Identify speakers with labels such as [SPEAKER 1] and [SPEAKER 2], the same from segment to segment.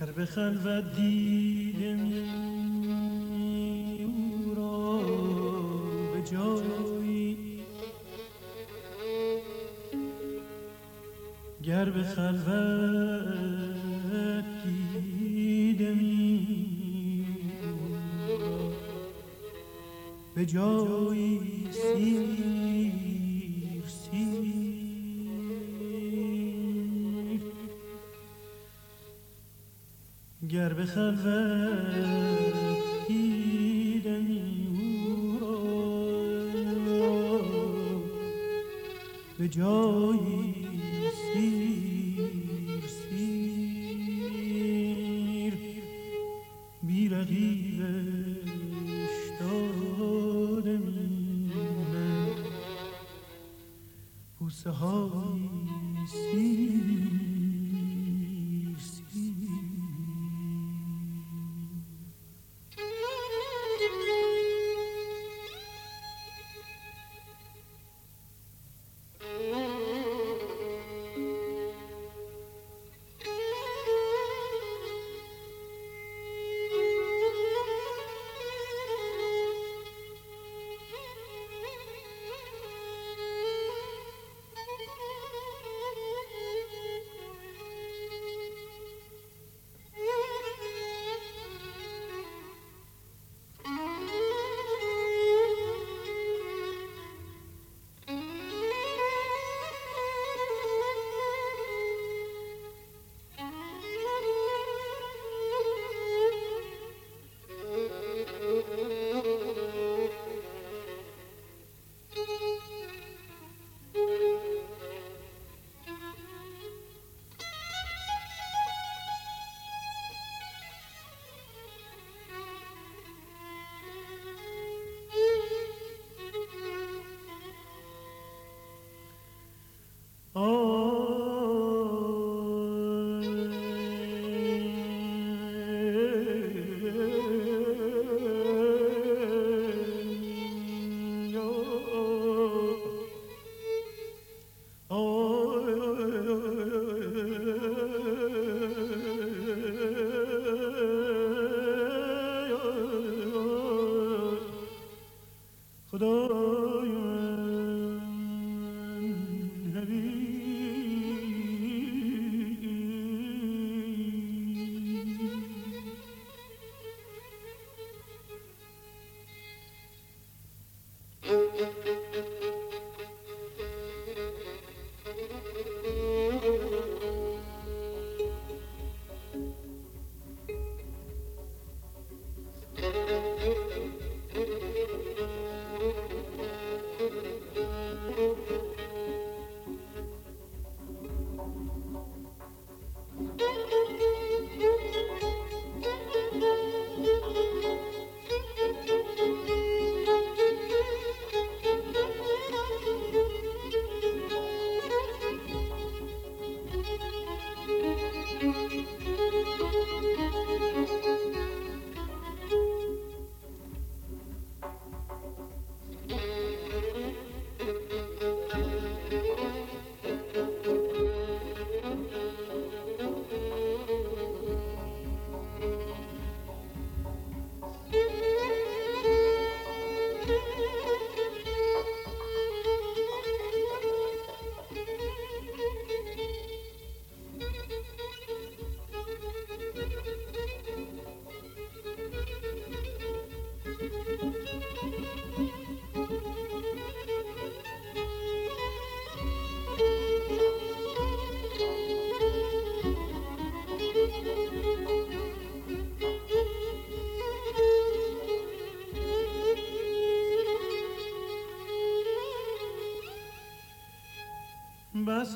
[SPEAKER 1] هر به خلوت دیدم گر به خلوت دیدمی او را به جایی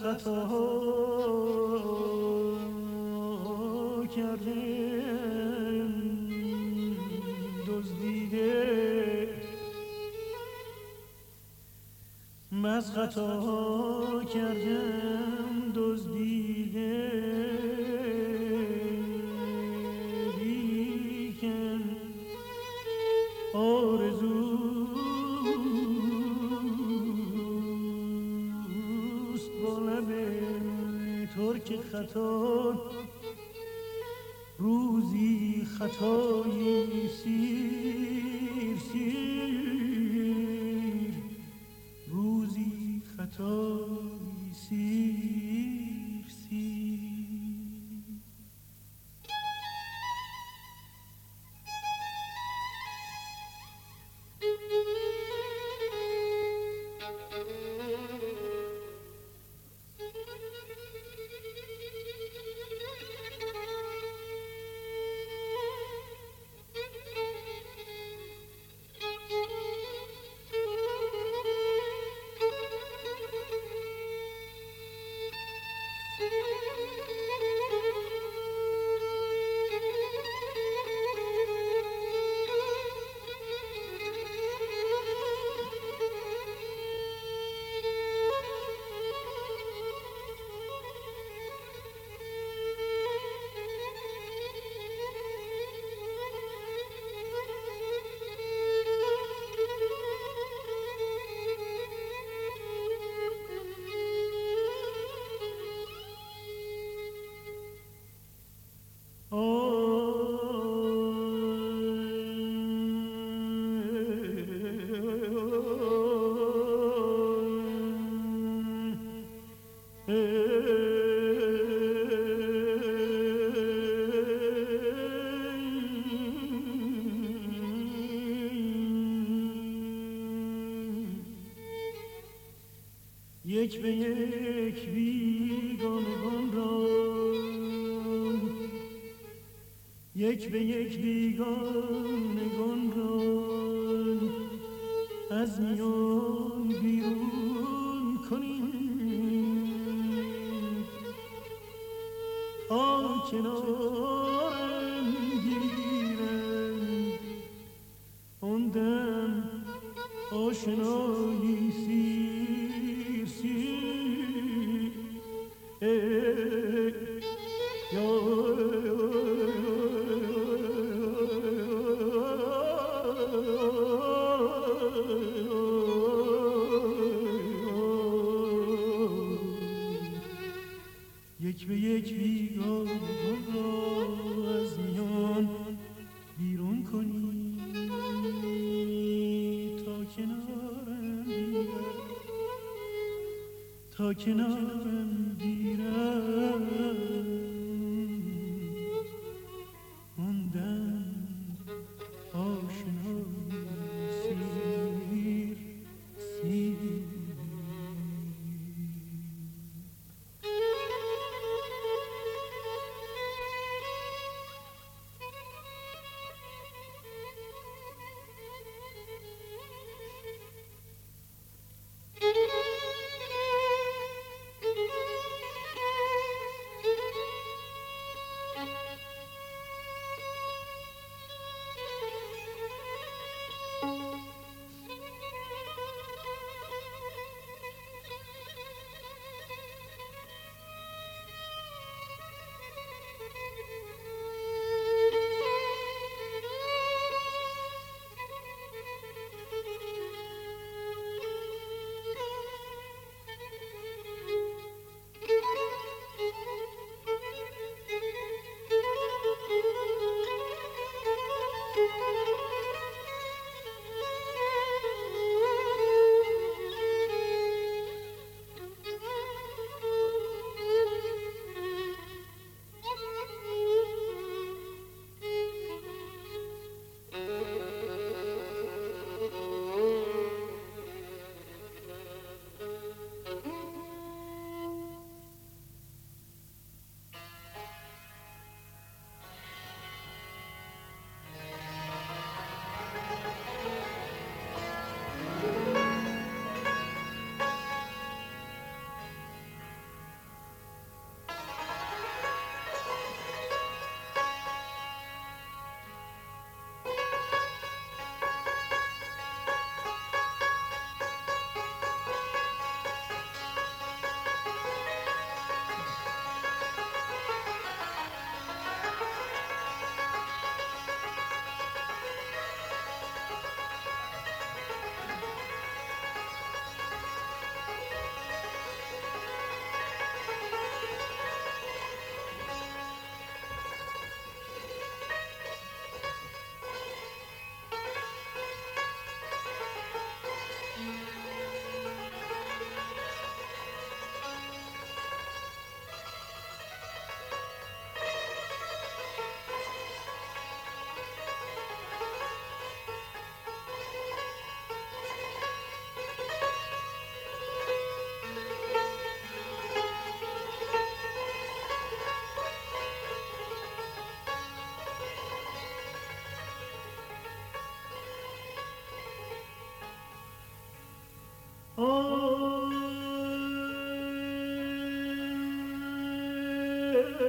[SPEAKER 1] بس خطا کرده دزدیده. بس خطا کردم روزی خطایی سی یک به یک بیگانگان را. یک به یک بیگان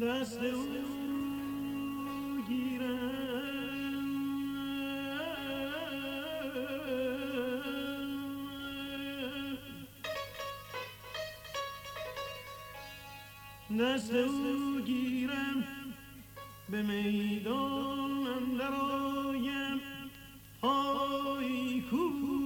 [SPEAKER 1] دست او گیرم. دست او گیرم به میدان اندرایم های کو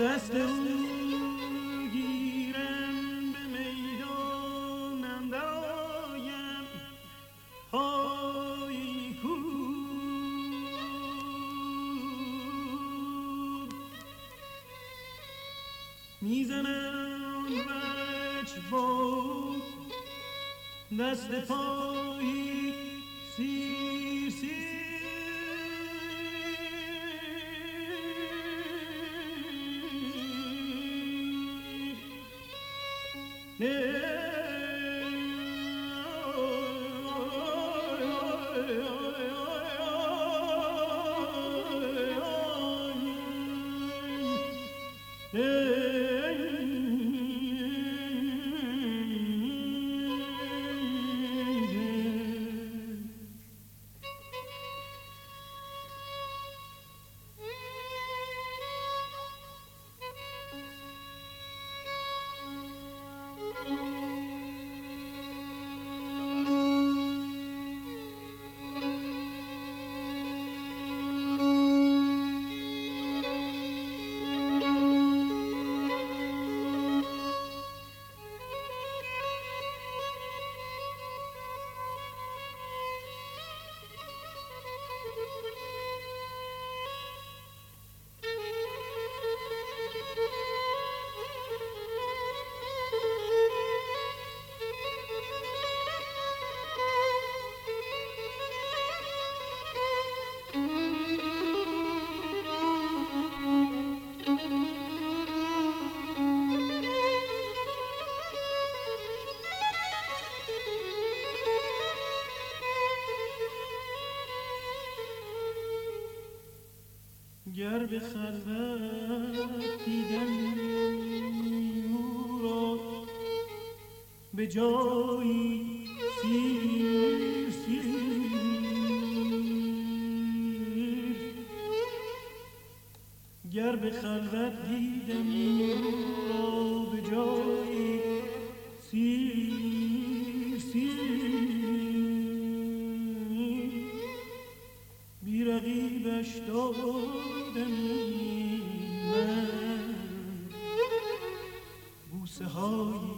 [SPEAKER 1] دست او 你。گر به خلوت دیدم او را به جایی سیر سیر گر به خلوت دیدم او را به جایی سیر سیر بی رقیبش دادم من بوسه های